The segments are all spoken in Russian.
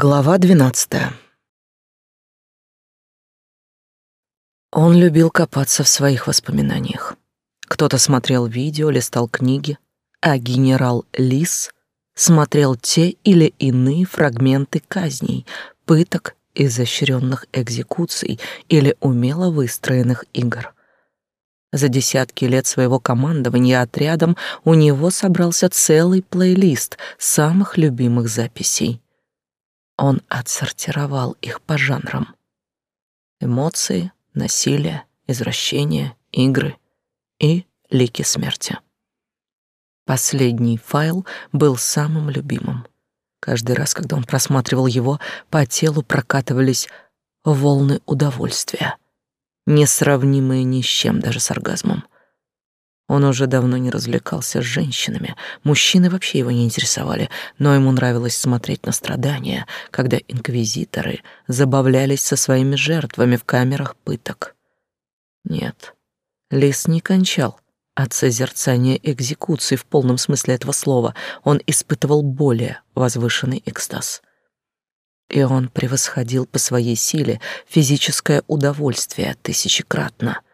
Глава двенадцатая. Он любил копаться в своих воспоминаниях. Кто-то смотрел видео, листал книги, а генерал Лис смотрел те или иные фрагменты казней, пыток, изощренных экзекуций или умело выстроенных игр. За десятки лет своего командования отрядом у него собрался целый плейлист самых любимых записей — он отсортировал их по жанрам. Эмоции, насилие, извращение, игры и лики смерти. Последний файл был самым любимым. Каждый раз, когда он просматривал его, по телу прокатывались волны удовольствия, несравнимые ни с чем, даже с оргазмом. Он уже давно не развлекался с женщинами, мужчины вообще его не интересовали, но ему нравилось смотреть на страдания, когда инквизиторы забавлялись со своими жертвами в камерах пыток. Нет, Лис не кончал от созерцания экзекуции в полном смысле этого слова, он испытывал более возвышенный экстаз. И он превосходил по своей силе физическое удовольствие тысячекратно —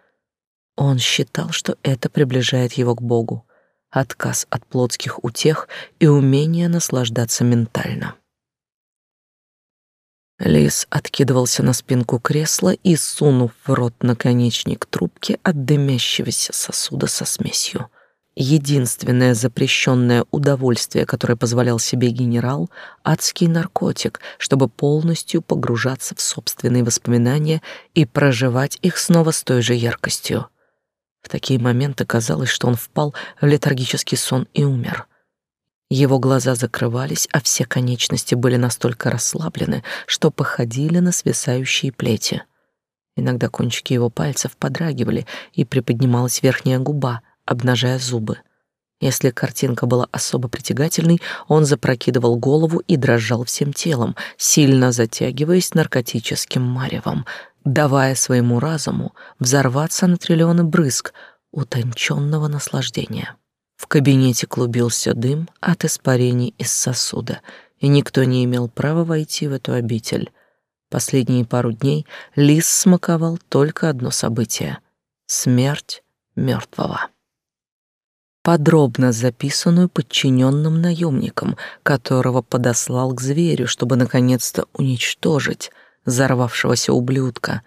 он считал, что это приближает его к Богу, отказ от плотских утех и умение наслаждаться ментально. Лис откидывался на спинку кресла и, сунув в рот наконечник трубки от дымящегося сосуда со смесью. Единственное запрещенное удовольствие, которое позволял себе генерал — адский наркотик, чтобы полностью погружаться в собственные воспоминания и проживать их снова с той же яркостью. В такие моменты казалось, что он впал в летаргический сон и умер. Его глаза закрывались, а все конечности были настолько расслаблены, что походили на свисающие плети. Иногда кончики его пальцев подрагивали, и приподнималась верхняя губа, обнажая зубы. Если картинка была особо притягательной, он запрокидывал голову и дрожал всем телом, сильно затягиваясь наркотическим маревом, давая своему разуму взорваться на триллионы брызг утонченного наслаждения. В кабинете клубился дым от испарений из сосуда, и никто не имел права войти в эту обитель. Последние пару дней Лис смаковал только одно событие — смерть мертвого. Подробно записанную подчиненным наемником, которого подослал к зверю, чтобы наконец-то уничтожить — взорвавшегося ублюдка,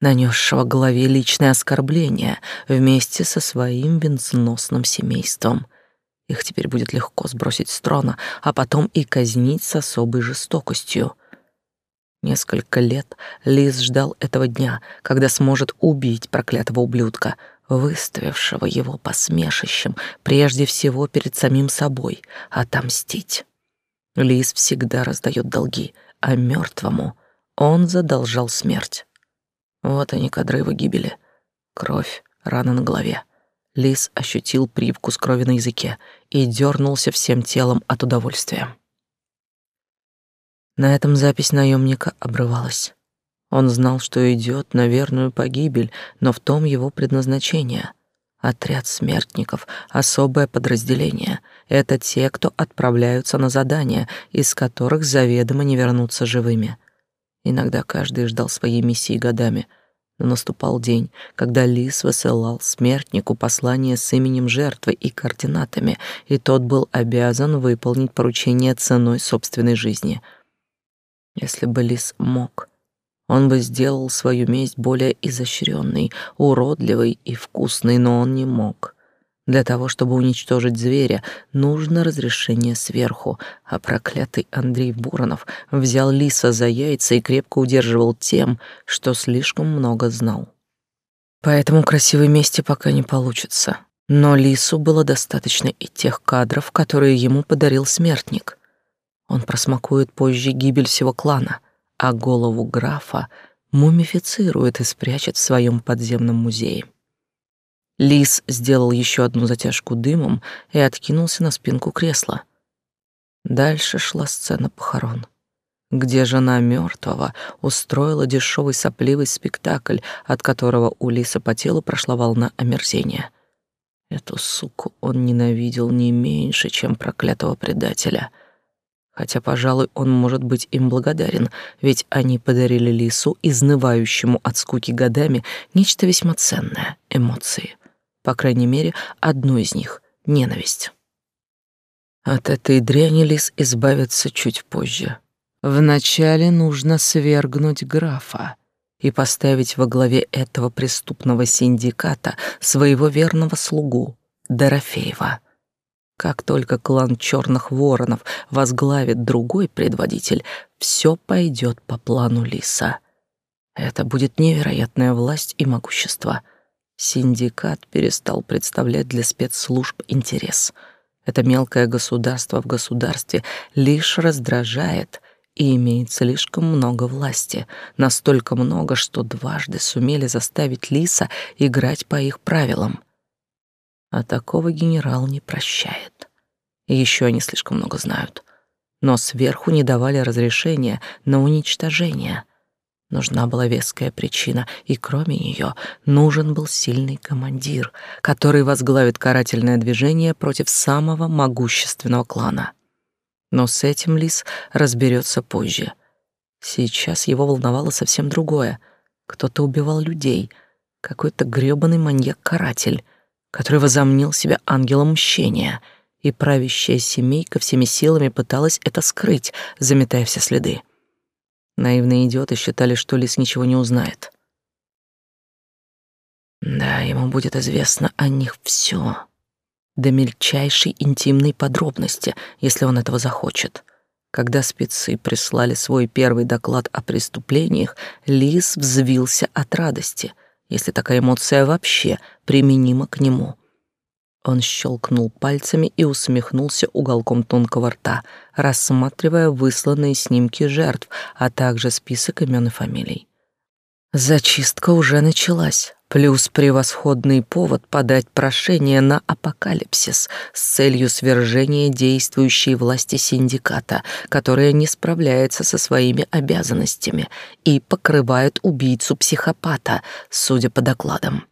нанесшего голове личное оскорбление вместе со своим бензносным семейством. Их теперь будет легко сбросить с трона, а потом и казнить с особой жестокостью. Несколько лет Лиз ждал этого дня, когда сможет убить проклятого ублюдка, выставившего его посмешищем прежде всего перед самим собой, отомстить. Лиз всегда раздает долги, а мертвому он задолжал смерть. Вот они, кадры его гибели. Кровь, рана на голове. Лис ощутил привкус крови на языке и дернулся всем телом от удовольствия. На этом запись наемника обрывалась. Он знал, что идет на верную погибель, но в том его предназначение. Отряд смертников — особое подразделение. Это те, кто отправляются на задания, из которых заведомо не вернутся живыми — Иногда каждый ждал своей миссии годами, но наступал день, когда Лис высылал смертнику послание с именем жертвы и координатами, и тот был обязан выполнить поручение ценой собственной жизни. Если бы Лис мог, он бы сделал свою месть более изощренной, уродливой и вкусной, но он не мог. Для того, чтобы уничтожить зверя, нужно разрешение сверху, а проклятый Андрей Буронов взял лиса за яйца и крепко удерживал тем, что слишком много знал. Поэтому красивой мести пока не получится. Но лису было достаточно и тех кадров, которые ему подарил смертник. Он просмакует позже гибель всего клана, а голову графа мумифицирует и спрячет в своем подземном музее. Лис сделал еще одну затяжку дымом и откинулся на спинку кресла. Дальше шла сцена похорон, где жена мертвого устроила дешевый сопливый спектакль, от которого у Лиса по телу прошла волна омерзения. Эту суку он ненавидел не меньше, чем проклятого предателя. Хотя, пожалуй, он может быть им благодарен, ведь они подарили Лису, изнывающему от скуки годами, нечто весьма ценное — эмоции. По крайней мере, одну из них — ненависть. От этой дряни Лис избавится чуть позже. Вначале нужно свергнуть графа и поставить во главе этого преступного синдиката своего верного слугу Дорофеева — как только клан Черных Воронов возглавит другой предводитель, все пойдет по плану Лиса. Это будет невероятная власть и могущество. Синдикат перестал представлять для спецслужб интерес. Это мелкое государство в государстве лишь раздражает и имеет слишком много власти, настолько много, что дважды сумели заставить Лиса играть по их правилам — а такого генерал не прощает. Еще они слишком много знают. Но сверху не давали разрешения на уничтожение. Нужна была веская причина, и кроме нее нужен был сильный командир, который возглавит карательное движение против самого могущественного клана. Но с этим Лис разберется позже. Сейчас его волновало совсем другое. Кто-то убивал людей, какой-то грёбаный маньяк-каратель — который возомнил себя ангелом мщения, и правящая семейка всеми силами пыталась это скрыть, заметая все следы. Наивные идиоты считали, что Лис ничего не узнает. Да, ему будет известно о них все, до мельчайшей интимной подробности, если он этого захочет. Когда спецы прислали свой первый доклад о преступлениях, Лис взвился от радости — если такая эмоция вообще применима к нему. Он щелкнул пальцами и усмехнулся уголком тонкого рта, рассматривая высланные снимки жертв, а также список имен и фамилий. Зачистка уже началась, плюс превосходный повод подать прошение на апокалипсис с целью свержения действующей власти синдиката, которая не справляется со своими обязанностями и покрывает убийцу-психопата, судя по докладам.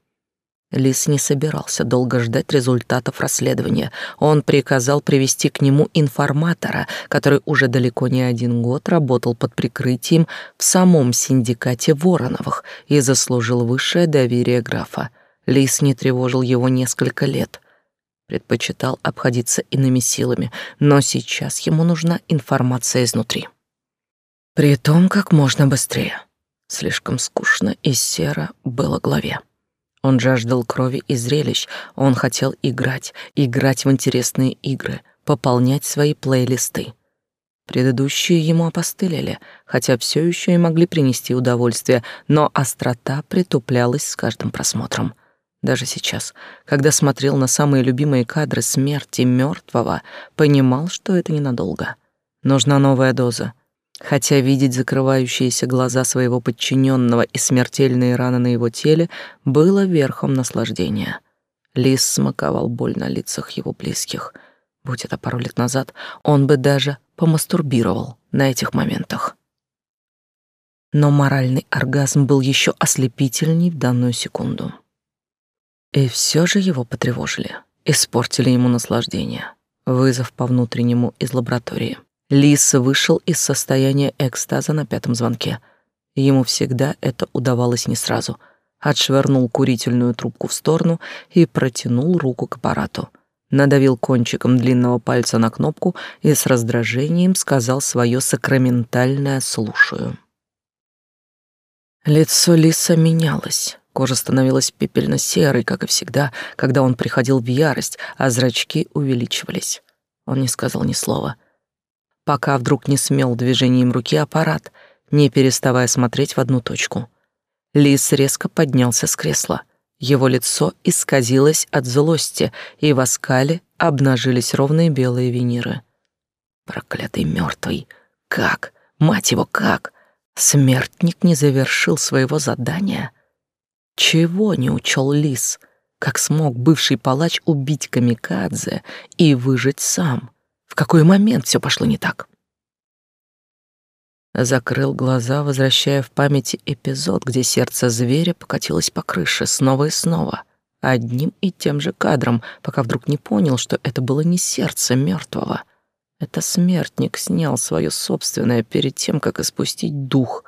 Лис не собирался долго ждать результатов расследования. Он приказал привести к нему информатора, который уже далеко не один год работал под прикрытием в самом синдикате Вороновых и заслужил высшее доверие графа. Лис не тревожил его несколько лет. Предпочитал обходиться иными силами, но сейчас ему нужна информация изнутри. При том, как можно быстрее. Слишком скучно и серо было главе. Он жаждал крови и зрелищ, он хотел играть, играть в интересные игры, пополнять свои плейлисты. Предыдущие ему опостылили, хотя все еще и могли принести удовольствие, но острота притуплялась с каждым просмотром. Даже сейчас, когда смотрел на самые любимые кадры смерти мертвого, понимал, что это ненадолго. Нужна новая доза, Хотя видеть закрывающиеся глаза своего подчиненного и смертельные раны на его теле было верхом наслаждения. Лис смаковал боль на лицах его близких. Будь это пару лет назад, он бы даже помастурбировал на этих моментах. Но моральный оргазм был еще ослепительней в данную секунду. И все же его потревожили, испортили ему наслаждение. Вызов по внутреннему из лаборатории — Лис вышел из состояния экстаза на пятом звонке. Ему всегда это удавалось не сразу. Отшвырнул курительную трубку в сторону и протянул руку к аппарату. Надавил кончиком длинного пальца на кнопку и с раздражением сказал свое сакраментальное «слушаю». Лицо Лиса менялось. Кожа становилась пепельно-серой, как и всегда, когда он приходил в ярость, а зрачки увеличивались. Он не сказал ни слова — пока вдруг не смел движением руки аппарат, не переставая смотреть в одну точку. Лис резко поднялся с кресла. Его лицо исказилось от злости, и в оскале обнажились ровные белые виниры. Проклятый мертвый! Как? Мать его, как? Смертник не завершил своего задания? Чего не учел Лис? Как смог бывший палач убить камикадзе и выжить сам? Какой момент все пошло не так? Закрыл глаза, возвращая в памяти эпизод, где сердце зверя покатилось по крыше снова и снова, одним и тем же кадром, пока вдруг не понял, что это было не сердце мертвого. Это смертник снял свое собственное перед тем, как испустить дух.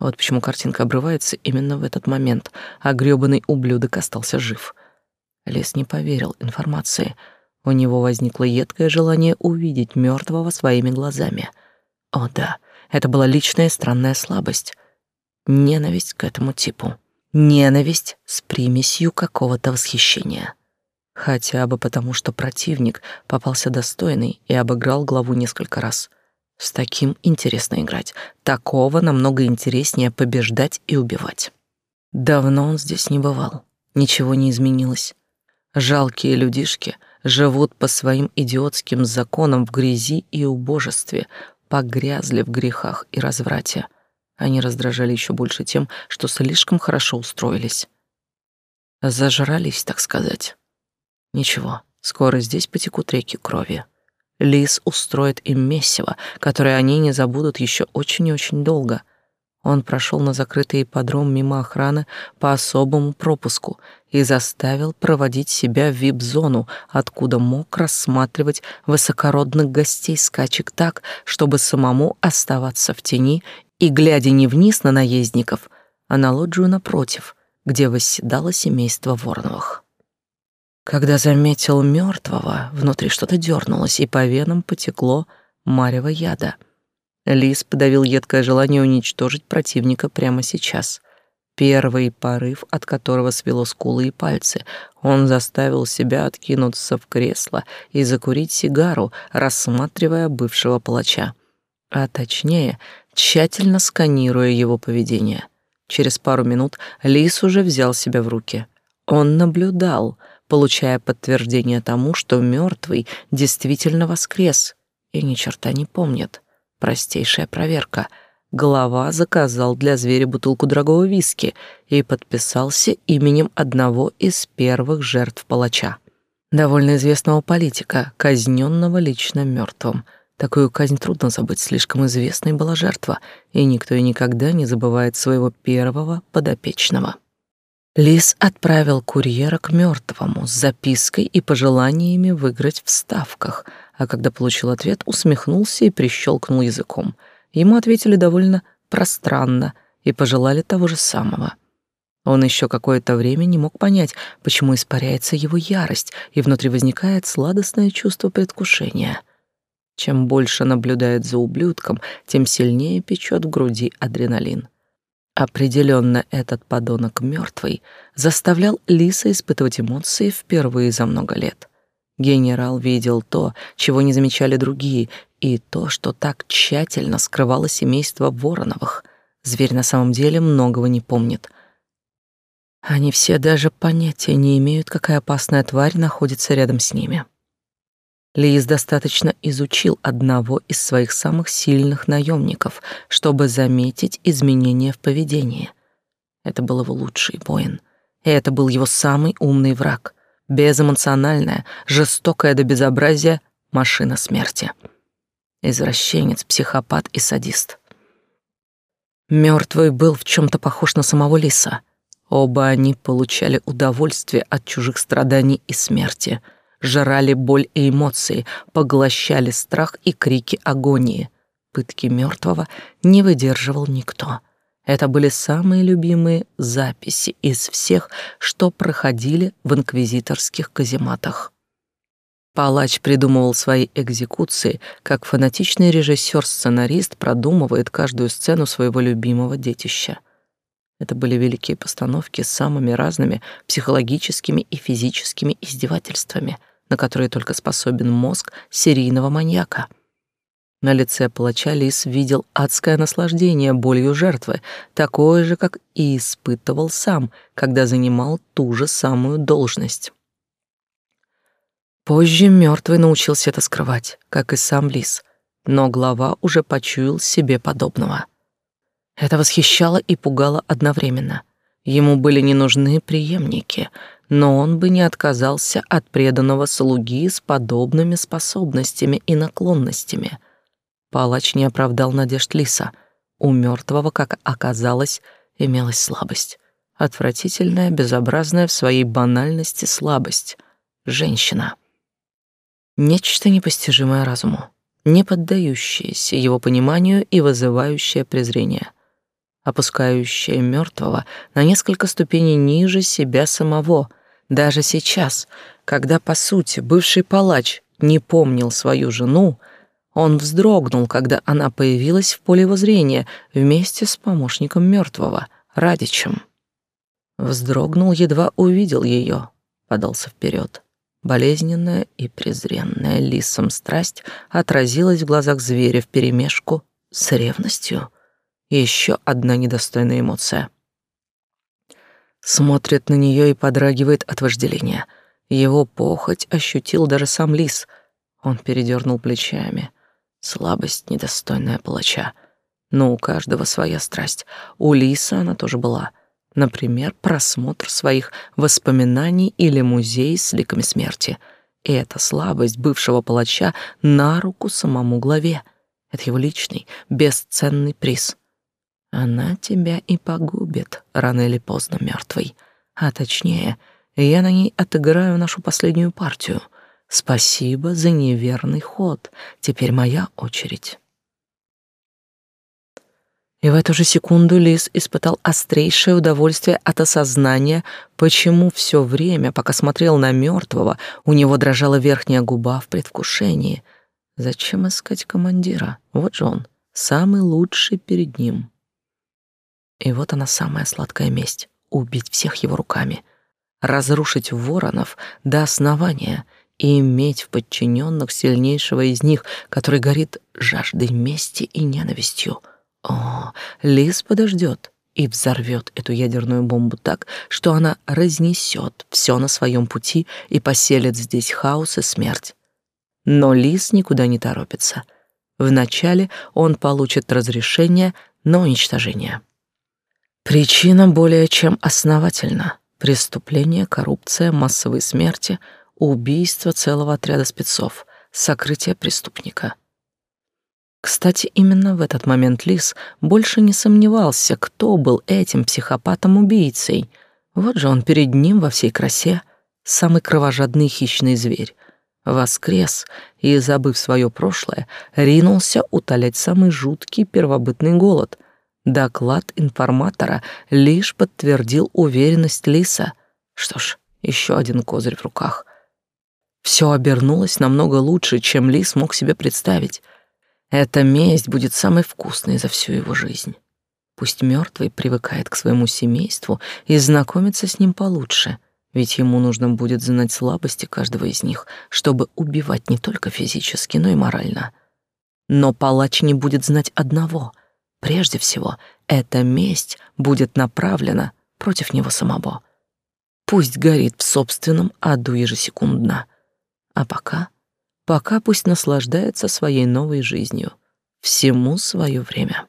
Вот почему картинка обрывается именно в этот момент, а грёбаный ублюдок остался жив. Лес не поверил информации. У него возникло едкое желание увидеть мертвого своими глазами. О да, это была личная странная слабость. Ненависть к этому типу. Ненависть с примесью какого-то восхищения. Хотя бы потому, что противник попался достойный и обыграл главу несколько раз. С таким интересно играть. Такого намного интереснее побеждать и убивать. Давно он здесь не бывал. Ничего не изменилось. Жалкие людишки живут по своим идиотским законам в грязи и убожестве, погрязли в грехах и разврате. Они раздражали еще больше тем, что слишком хорошо устроились. Зажрались, так сказать. Ничего, скоро здесь потекут реки крови. Лис устроит им месиво, которое они не забудут еще очень и очень долго. Он прошел на закрытый ипподром мимо охраны по особому пропуску и заставил проводить себя в вип-зону, откуда мог рассматривать высокородных гостей скачек так, чтобы самому оставаться в тени и, глядя не вниз на наездников, а на лоджию напротив, где восседало семейство Вороновых. Когда заметил мертвого, внутри что-то дернулось, и по венам потекло марево яда. Лис подавил едкое желание уничтожить противника прямо сейчас. Первый порыв, от которого свело скулы и пальцы, он заставил себя откинуться в кресло и закурить сигару, рассматривая бывшего палача. А точнее, тщательно сканируя его поведение. Через пару минут Лис уже взял себя в руки. Он наблюдал — получая подтверждение тому, что мертвый действительно воскрес и ни черта не помнит. Простейшая проверка. Глава заказал для зверя бутылку дорогого виски и подписался именем одного из первых жертв палача. Довольно известного политика, казненного лично мертвым. Такую казнь трудно забыть, слишком известной была жертва, и никто и никогда не забывает своего первого подопечного. Лис отправил курьера к мертвому с запиской и пожеланиями выиграть в ставках, а когда получил ответ, усмехнулся и прищелкнул языком. Ему ответили довольно пространно и пожелали того же самого. Он еще какое-то время не мог понять, почему испаряется его ярость, и внутри возникает сладостное чувство предвкушения. Чем больше наблюдает за ублюдком, тем сильнее печет в груди адреналин. Определенно этот подонок мертвый заставлял Лиса испытывать эмоции впервые за много лет. Генерал видел то, чего не замечали другие, и то, что так тщательно скрывало семейство Вороновых. Зверь на самом деле многого не помнит. Они все даже понятия не имеют, какая опасная тварь находится рядом с ними. Лиз достаточно изучил одного из своих самых сильных наемников, чтобы заметить изменения в поведении. Это был его лучший воин, и это был его самый умный враг, безэмоциональная, жестокая до безобразия машина смерти. Извращенец, психопат и садист. Мертвый был в чем то похож на самого лиса. Оба они получали удовольствие от чужих страданий и смерти — жрали боль и эмоции, поглощали страх и крики агонии. Пытки мертвого не выдерживал никто. Это были самые любимые записи из всех, что проходили в инквизиторских казематах. Палач придумывал свои экзекуции, как фанатичный режиссер-сценарист продумывает каждую сцену своего любимого детища. Это были великие постановки с самыми разными психологическими и физическими издевательствами — на которые только способен мозг серийного маньяка. На лице палача Лис видел адское наслаждение болью жертвы, такое же, как и испытывал сам, когда занимал ту же самую должность. Позже мертвый научился это скрывать, как и сам Лис, но глава уже почуял себе подобного. Это восхищало и пугало одновременно. Ему были не нужны преемники, но он бы не отказался от преданного слуги с подобными способностями и наклонностями. Палач не оправдал надежд Лиса. У мертвого, как оказалось, имелась слабость. Отвратительная, безобразная в своей банальности слабость. Женщина. Нечто непостижимое разуму. не поддающееся его пониманию и вызывающее презрение, опускающее мертвого на несколько ступеней ниже себя самого, даже сейчас, когда, по сути, бывший палач не помнил свою жену, он вздрогнул, когда она появилась в поле его зрения вместе с помощником мертвого, Радичем. Вздрогнул, едва увидел ее, подался вперед. Болезненная и презренная лисом страсть отразилась в глазах зверя вперемешку с ревностью. Еще одна недостойная эмоция. Смотрит на нее и подрагивает от вожделения. Его похоть ощутил даже сам лис. Он передернул плечами. Слабость, недостойная палача. Но у каждого своя страсть. У лиса она тоже была — Например, просмотр своих воспоминаний или музей с ликами смерти. И эта слабость бывшего палача на руку самому главе. Это его личный, бесценный приз. Она тебя и погубит, рано или поздно мертвый. А точнее, я на ней отыграю нашу последнюю партию. Спасибо за неверный ход. Теперь моя очередь. И в эту же секунду Лис испытал острейшее удовольствие от осознания, почему все время, пока смотрел на мертвого, у него дрожала верхняя губа в предвкушении. Зачем искать командира? Вот же он, самый лучший перед ним. И вот она самая сладкая месть — убить всех его руками, разрушить воронов до основания и иметь в подчиненных сильнейшего из них, который горит жаждой мести и ненавистью — о, Лис подождет и взорвет эту ядерную бомбу так, что она разнесет все на своем пути и поселит здесь хаос и смерть. Но Лис никуда не торопится. Вначале он получит разрешение на уничтожение. Причина более чем основательна. Преступление, коррупция, массовые смерти, убийство целого отряда спецов, сокрытие преступника — кстати, именно в этот момент Лис больше не сомневался, кто был этим психопатом-убийцей. Вот же он перед ним во всей красе, самый кровожадный хищный зверь. Воскрес и, забыв свое прошлое, ринулся утолять самый жуткий первобытный голод. Доклад информатора лишь подтвердил уверенность Лиса. Что ж, еще один козырь в руках. Все обернулось намного лучше, чем Лис мог себе представить. Эта месть будет самой вкусной за всю его жизнь. Пусть мертвый привыкает к своему семейству и знакомится с ним получше, ведь ему нужно будет знать слабости каждого из них, чтобы убивать не только физически, но и морально. Но палач не будет знать одного. Прежде всего, эта месть будет направлена против него самого. Пусть горит в собственном аду ежесекундно. А пока Пока пусть наслаждается своей новой жизнью. Всему свое время.